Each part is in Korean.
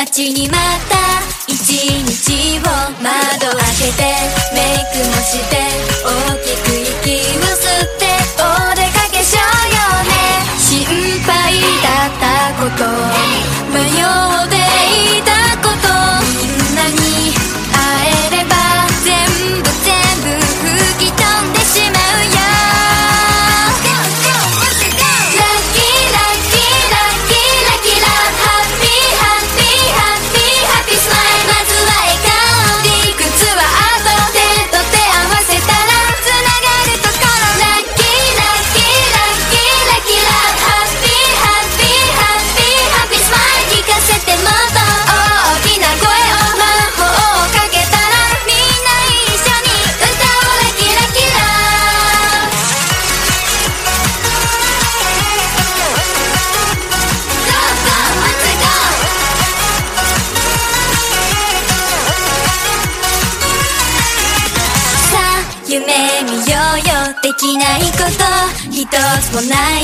待ちに待った一日を窓開けてメイクもして大きく息を吸ってお出かけしようよね。心配だったこと。迷う night.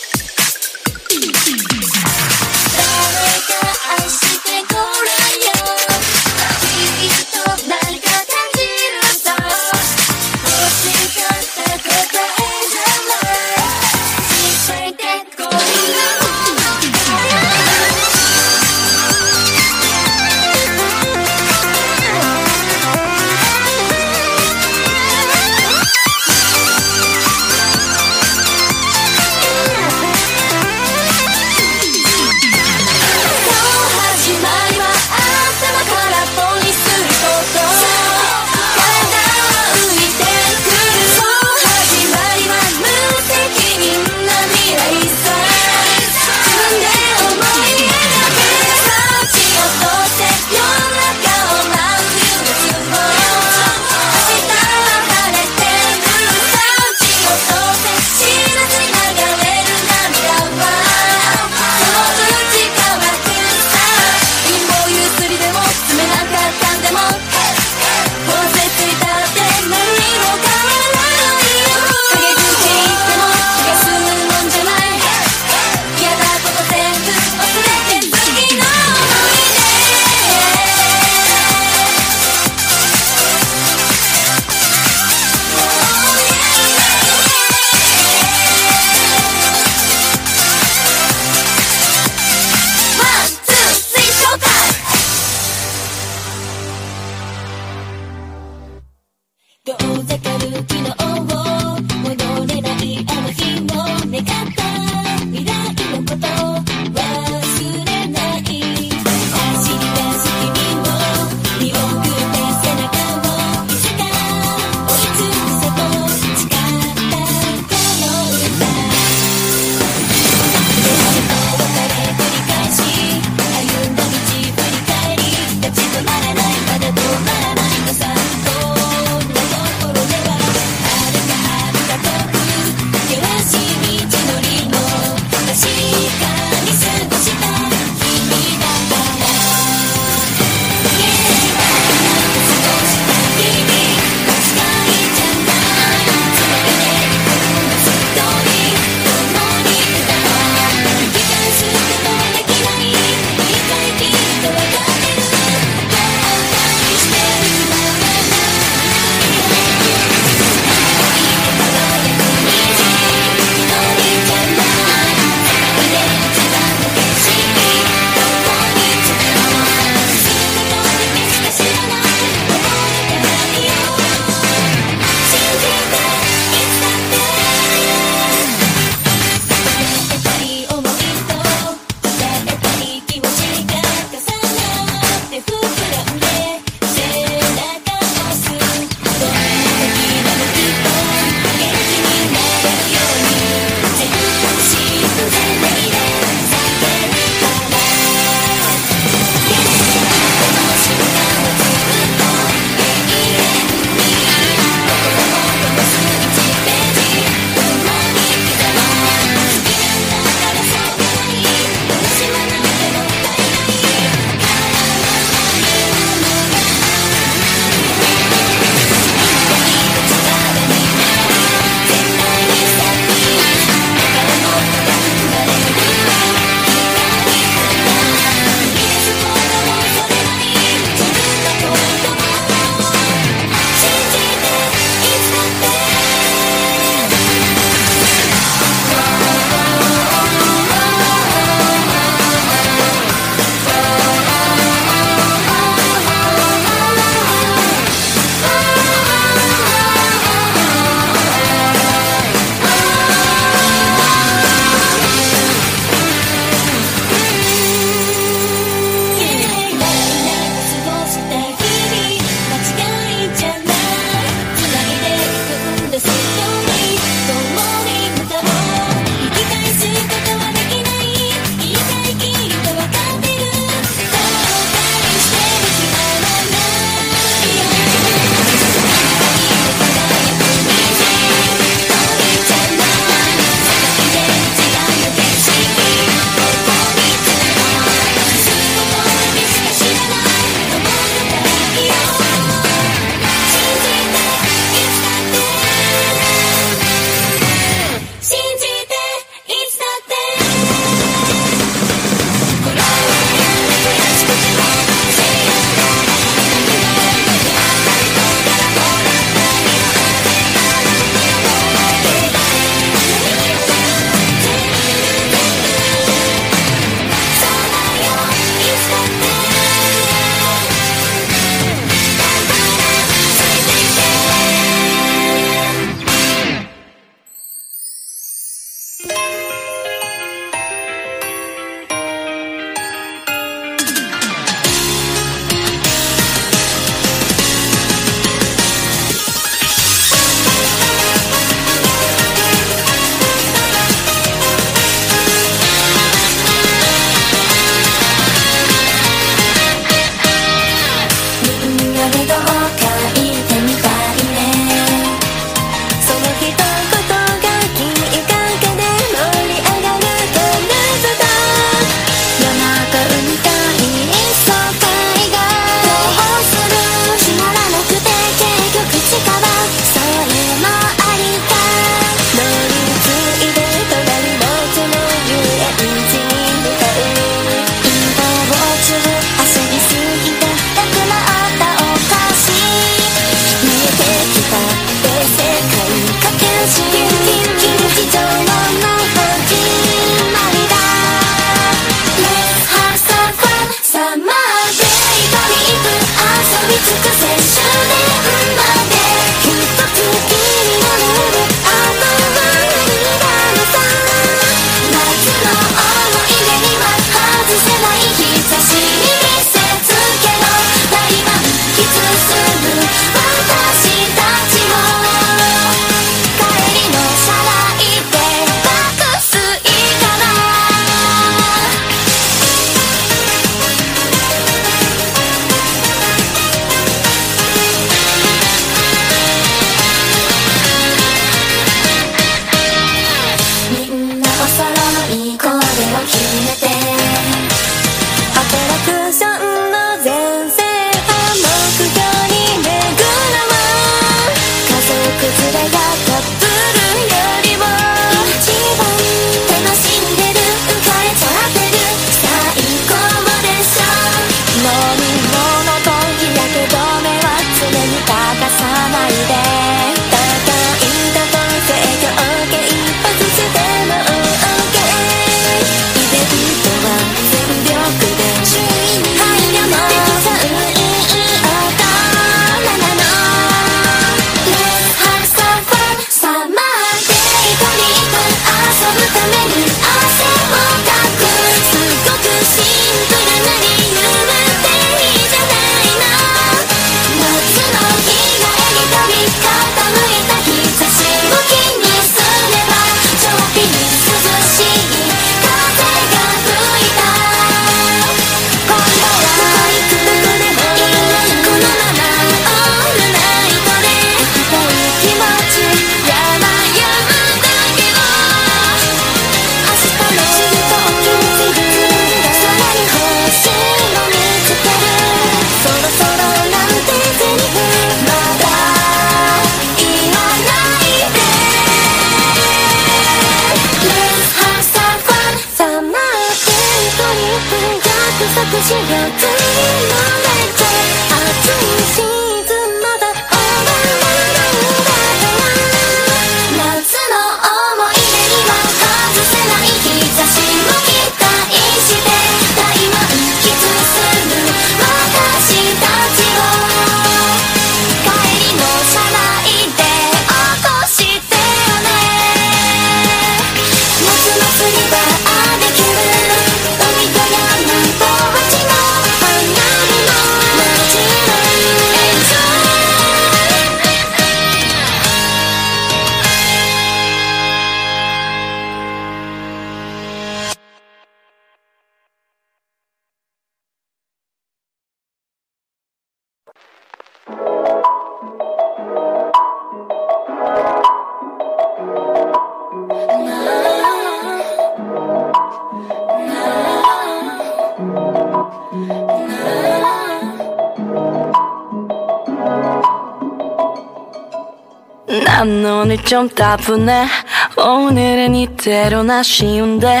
좀 따분해 오늘은 이대로나 쉬운데.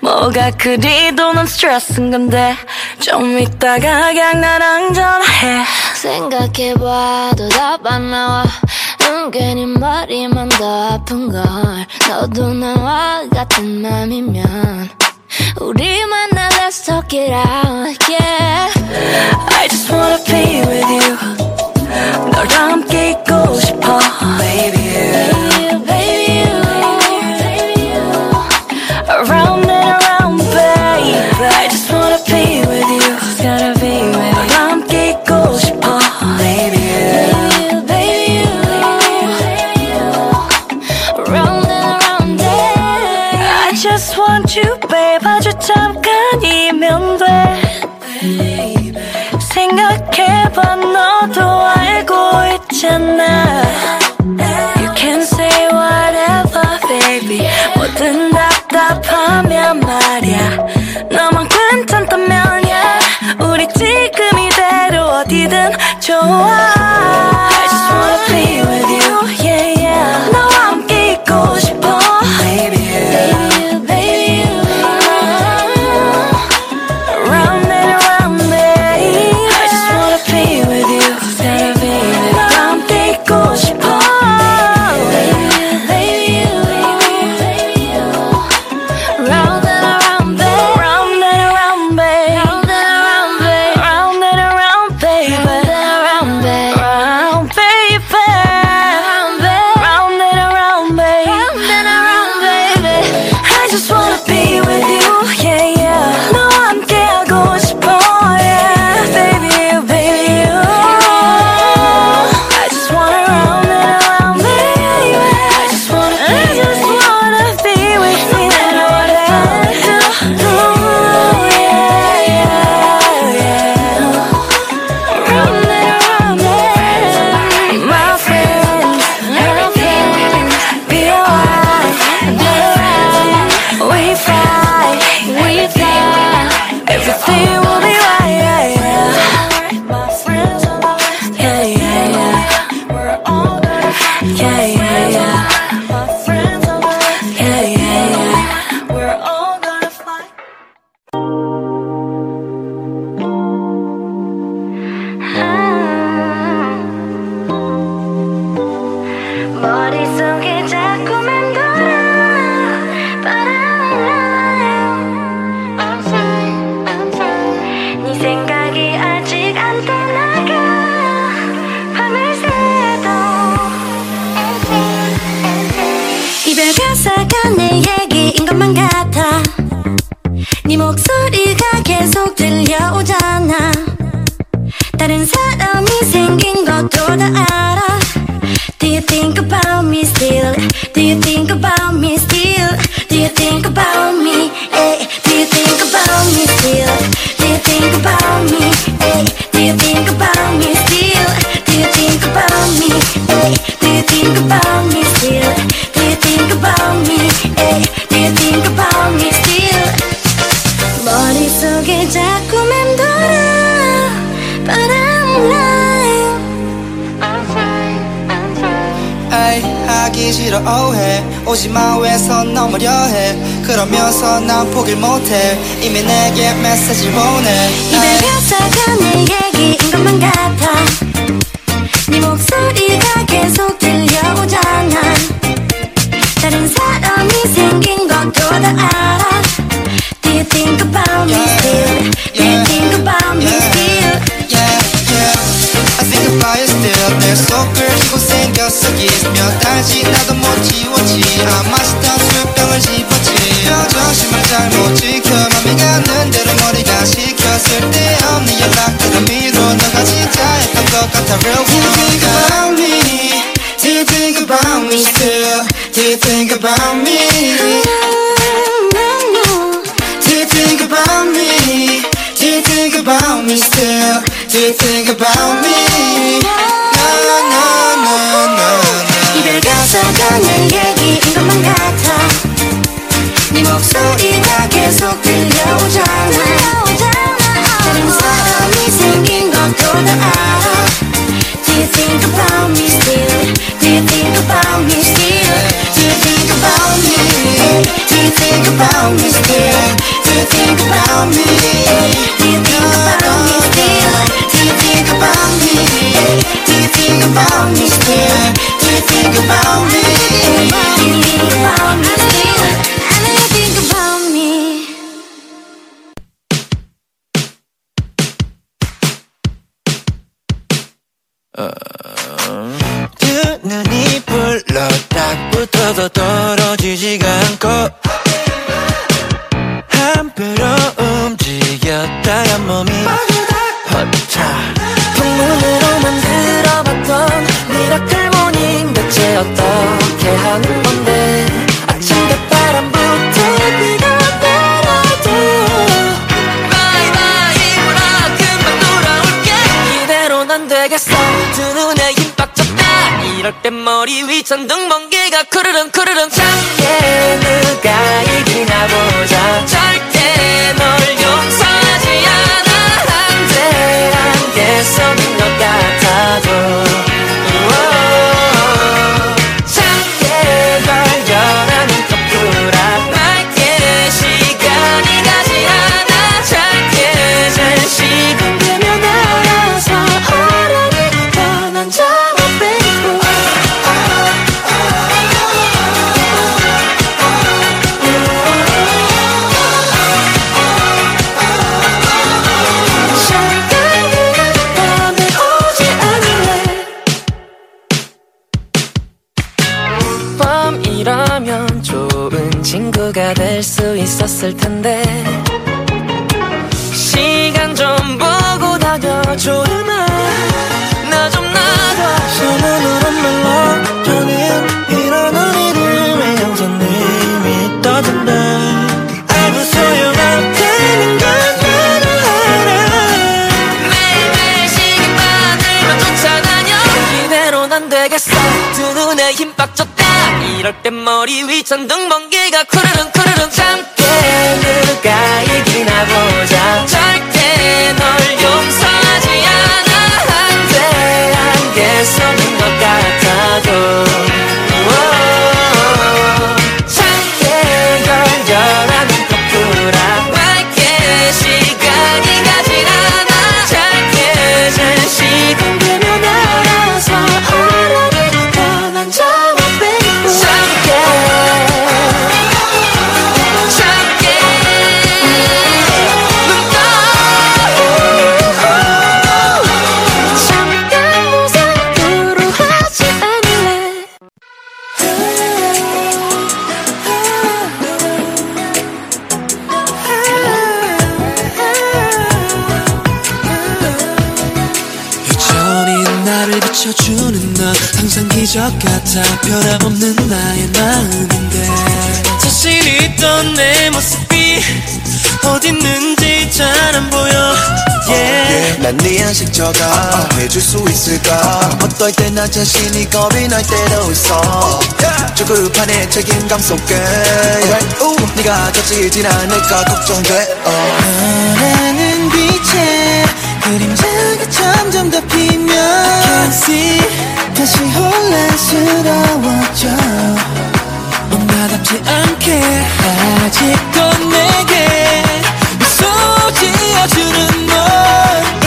뭐가 그리도 넌 스트레스인 건데. 좀 이따가 그냥 나랑 전화해. 생각해봐도 답 안 나와. 은근히 머리만 더 아픈걸. 너도 나와 같은 맘이면 우리 만나 let's talk it out yeah. I just wanna be with you. 너랑 함께 있고 싶어 baby you babe. 아주 잠깐이면 돼. 생각해봐. 너도 알고 있잖아. You can say whatever baby. 뭐든 답답하면 말야. 너만 괜찮다면 yeah. 우리 지금 이대로 어디든 좋아 오지마 왜선 넘으려 해? 그러면서 난 포길 못해. 이미 내게 메시지를 보내. 이별 가사가 내 얘기인 것만 같아. 네 목소리가 계속 들려오잖아. 다른 사람이 생긴 것도 다 알아. Do you think about me still? Do you think about me still? I think about you still. 내 속을 지고 생겼어 기몇 달지 나도 지 아마스타 수병을 집었지. 여자심을 잘못 지켜 맘이 가는 대로 머리가 식혔을 때 없는 연락들을 미뤄 너가 진짜 했던 것 같아. Real 눈에 sandang Từng 미쳐가 해줄 수 있을까? 어떨 때나 자신이 겁이 날 때도 있어. 조급한의 책임감 속에 네가 겹치진 않을까 걱정돼. 어. 사랑은 빛에 그림자가 점점 더 피면 I can't see 다시 혼란스러워져. 엄마답지 않게 아직도 내게 지어주는 널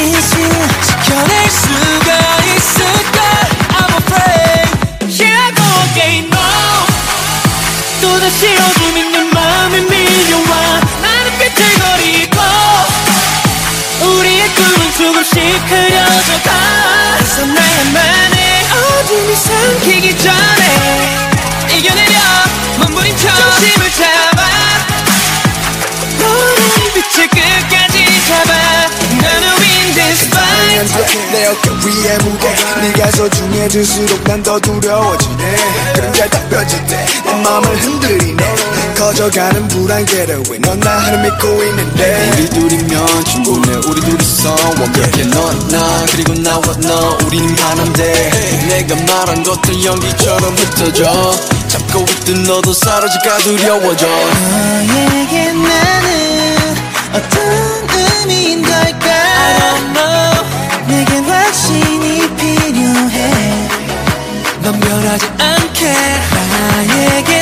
인생 지켜낼 수가 있을까 I'm afraid. I go again no 또다시 어둠 있는 마음에 밀려와 나는 비틀거리고 우리의 꿈은 조금씩 흐려져가. 그래서 나야만의 어둠이 삼키기 전에 이겨내려. 몸부림쳐. 중심을 너의 빛을 끝까지 잡아. 나는 win this fight. 내 어깨 위에 무게. 네가 소중해질수록 난 더 두려워지네. 그림자 딱 펴질 때내 마음을 흔들리네. 커져가는 불안개를 왜넌 나를 믿고 있는데. 우리 둘이면 충분해. 우리 둘이서 완벽해 너나 그리고 나와 너. 우리는 하나인데. 내가 말한 것들 연기처럼 흩어져. 잡고 있던 너도 사라질까 두려워져. 너에게 나는 어떤 의미인 걸까? 내겐 확신이 필요해. 넌 변하지 않게 나에게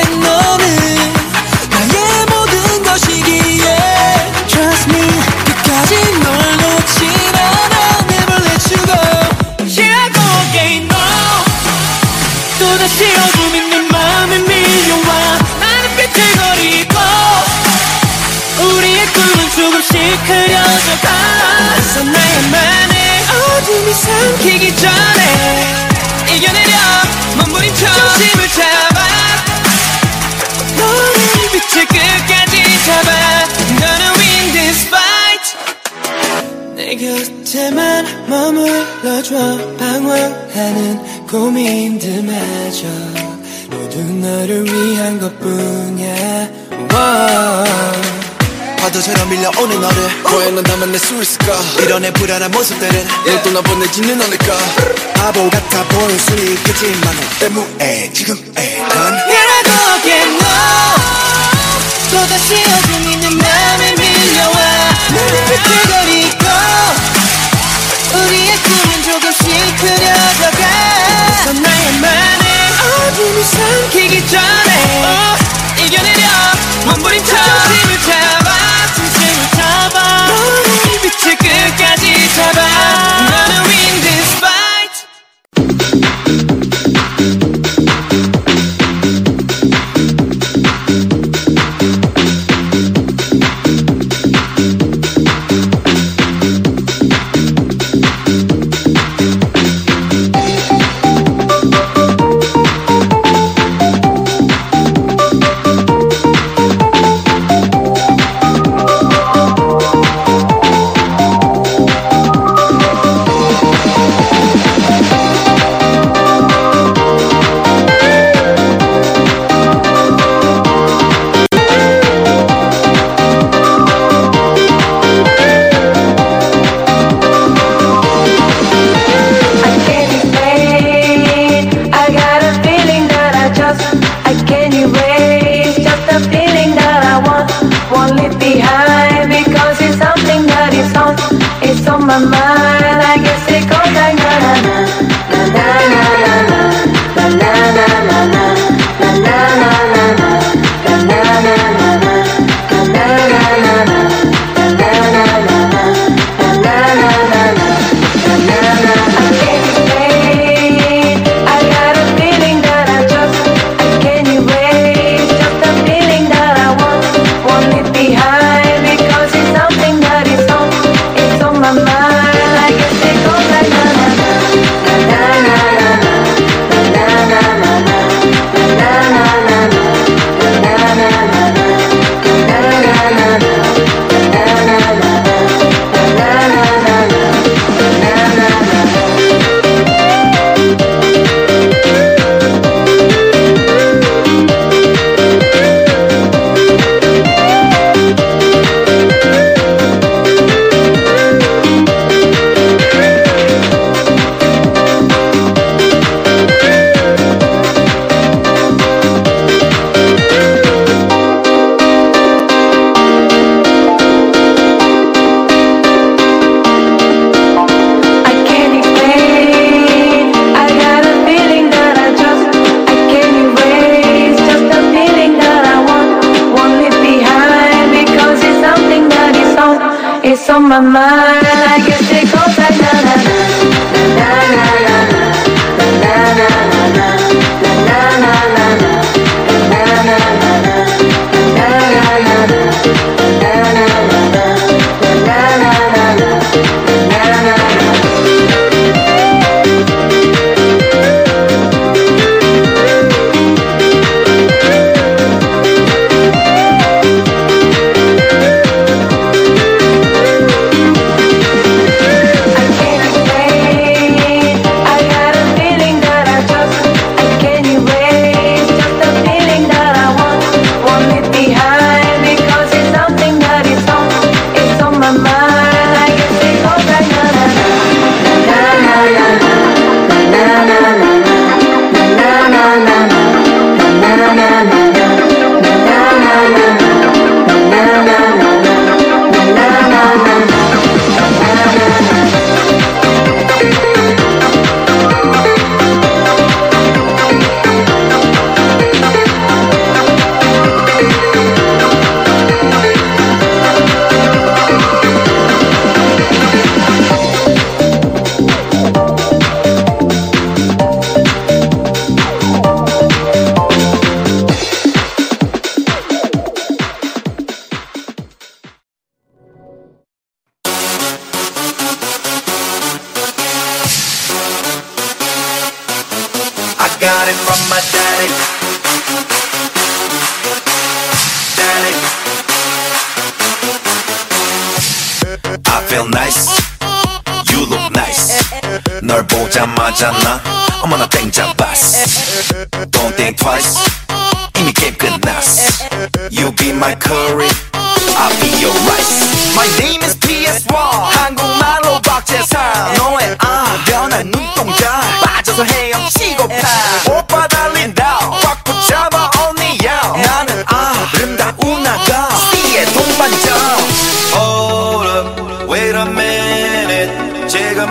전에 이겨내려 몸부림쳐 중심을 잡아. 너의 빛을 끝까지 잡아. 너는 win this fight 내 곁에만 머물러줘. 방황하는 고민들마저. 모두 너를 위한 것뿐이야. Wow. 파도처럼 밀려오는 너를. 과연 넌다 만날 수 있을까? 이런 내 불안한 모습들은 너또 나 보내지는 않을까? 바보 같아 보일 수 있겠지만 너 때문에 지금의 난 Here I go again no 또다시 어둠 있는 맘에 밀려와. 나를 비틀거리고 우리의 꿈은 조금씩 흐려져가. 그래서 나야만의 어둠이 삼키기 전에 이겨내려 몸부림쳐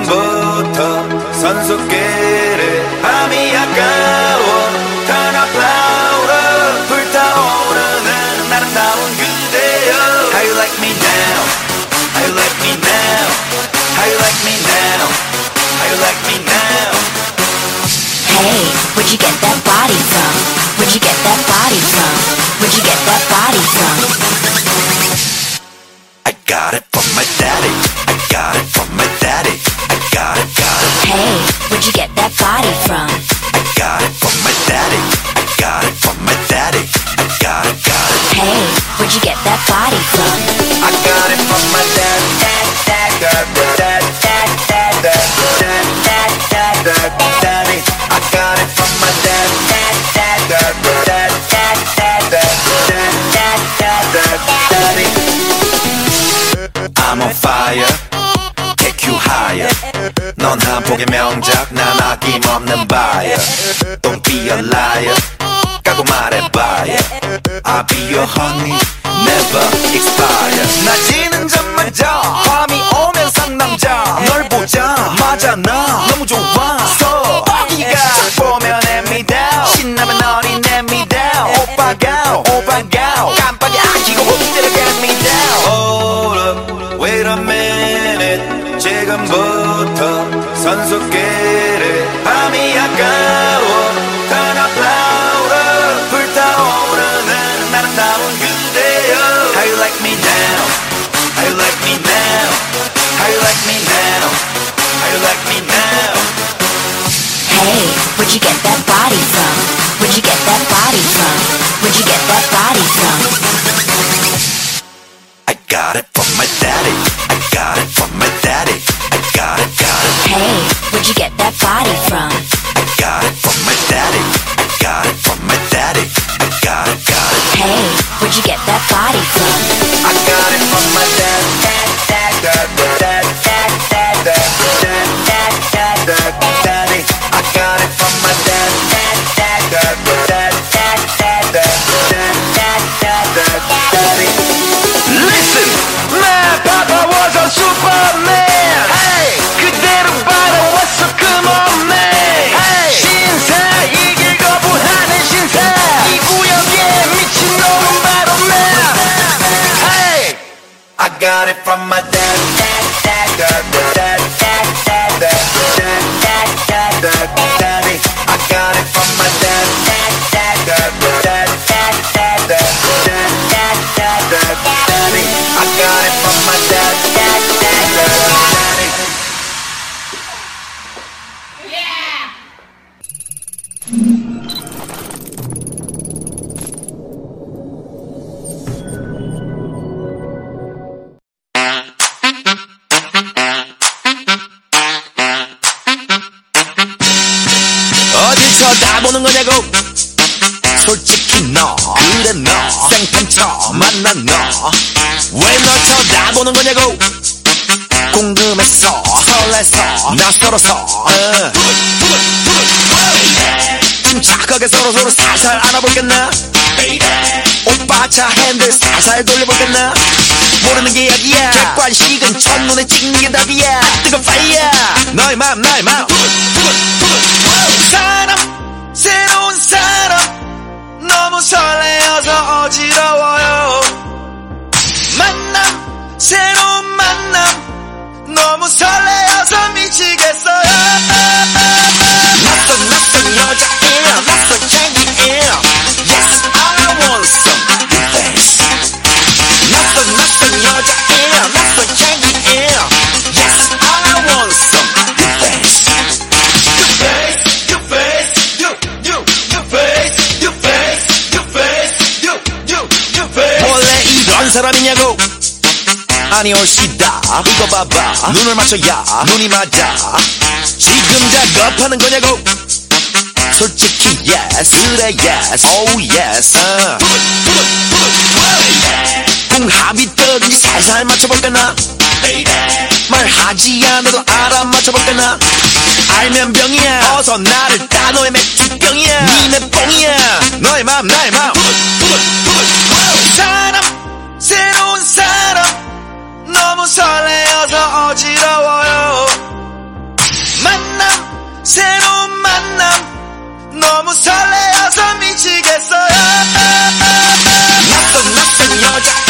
Buddha, Sansuke. Hey, where'd you get that body from? I got it from my dad. From my mucha "Don't doble 사람이냐고? 아니 올시다. 이거 봐봐. 눈을 맞춰야. 눈이 맞아. 지금 작업하는 거냐고? 솔직히 yes 그래 yes. Oh yes. 어. 궁합이 떨어진지 살살 맞춰볼까나? 말하지 않아도 알아 맞춰볼까나? 알면 병이야. 어서 나를 따 너의 맥주병이야. 니네 뽕이야. 너의 맘 나의 맘 너무 설레어서 어지러워요. 만남 새로운 만남. 너무 설레어서 미치겠어요. 아, 아, 아, 낯선 낯선 여자.